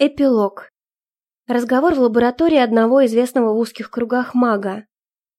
Эпилог. Разговор в лаборатории одного известного в узких кругах мага.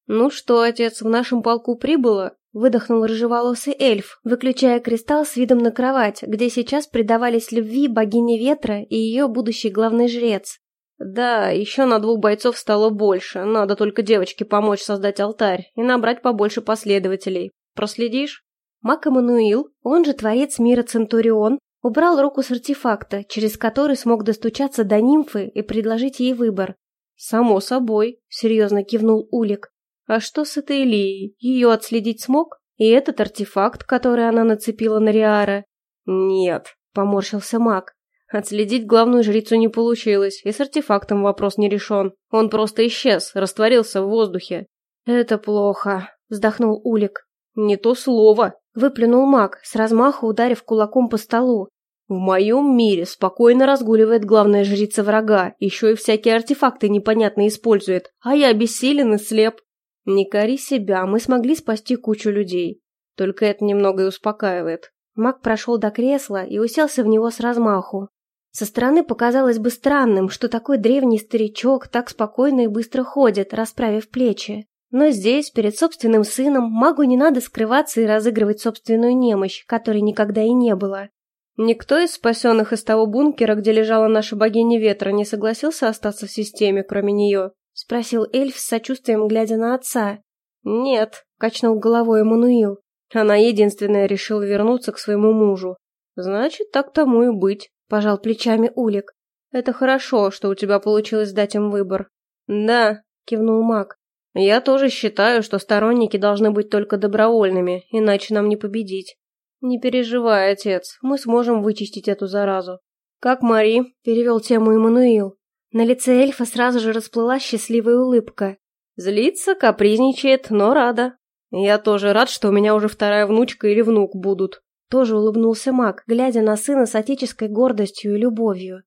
«Ну что, отец, в нашем полку прибыло?» – выдохнул рыжеволосый эльф, выключая кристалл с видом на кровать, где сейчас предавались любви богине ветра и ее будущий главный жрец. «Да, еще на двух бойцов стало больше, надо только девочке помочь создать алтарь и набрать побольше последователей. Проследишь?» Мак Эммануил, он же творец мира Центурион, Убрал руку с артефакта, через который смог достучаться до нимфы и предложить ей выбор. «Само собой», — серьезно кивнул Улик. «А что с этой Лией? Ее отследить смог? И этот артефакт, который она нацепила на Риара?» «Нет», — поморщился маг. «Отследить главную жрицу не получилось, и с артефактом вопрос не решен. Он просто исчез, растворился в воздухе». «Это плохо», — вздохнул Улик. «Не то слово», Выплюнул маг, с размаху ударив кулаком по столу. В моем мире спокойно разгуливает главная жрица врага, еще и всякие артефакты непонятно использует, а я бессилен и слеп. Не кори себя, мы смогли спасти кучу людей. Только это немного и успокаивает. Маг прошел до кресла и уселся в него с размаху. Со стороны показалось бы странным, что такой древний старичок так спокойно и быстро ходит, расправив плечи. Но здесь, перед собственным сыном, магу не надо скрываться и разыгрывать собственную немощь, которой никогда и не было. Никто из спасенных из того бункера, где лежала наша богиня ветра, не согласился остаться в системе, кроме нее? Спросил эльф с сочувствием, глядя на отца. Нет, качнул головой Эммануил. Она единственная решила вернуться к своему мужу. Значит, так тому и быть, пожал плечами Улик. Это хорошо, что у тебя получилось дать им выбор. Да, кивнул маг. Я тоже считаю, что сторонники должны быть только добровольными, иначе нам не победить. Не переживай, отец, мы сможем вычистить эту заразу. Как Мари, перевел тему Эммануил. На лице эльфа сразу же расплылась счастливая улыбка. Злится, капризничает, но рада. Я тоже рад, что у меня уже вторая внучка или внук будут. Тоже улыбнулся маг, глядя на сына с отеческой гордостью и любовью.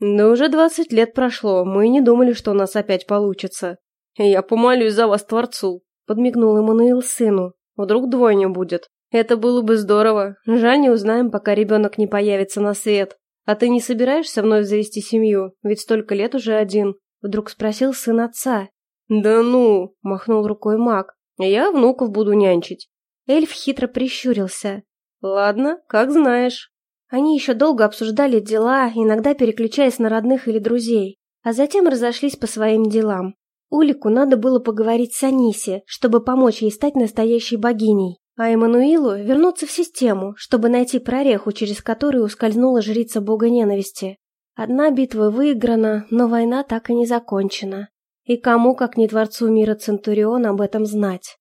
Да уже двадцать лет прошло, мы не думали, что у нас опять получится. «Я помолюсь за вас Творцу», — подмигнул Эммануил сыну. «Вдруг двойня будет. Это было бы здорово. Жаль, не узнаем, пока ребенок не появится на свет. А ты не собираешься вновь завести семью? Ведь столько лет уже один», — вдруг спросил сын отца. «Да ну», — махнул рукой маг. «Я внуков буду нянчить». Эльф хитро прищурился. «Ладно, как знаешь». Они еще долго обсуждали дела, иногда переключаясь на родных или друзей, а затем разошлись по своим делам. Улику надо было поговорить с Аниси, чтобы помочь ей стать настоящей богиней, а Эммануилу вернуться в систему, чтобы найти прореху, через которую ускользнула жрица бога ненависти. Одна битва выиграна, но война так и не закончена. И кому, как не Творцу мира Центурион, об этом знать?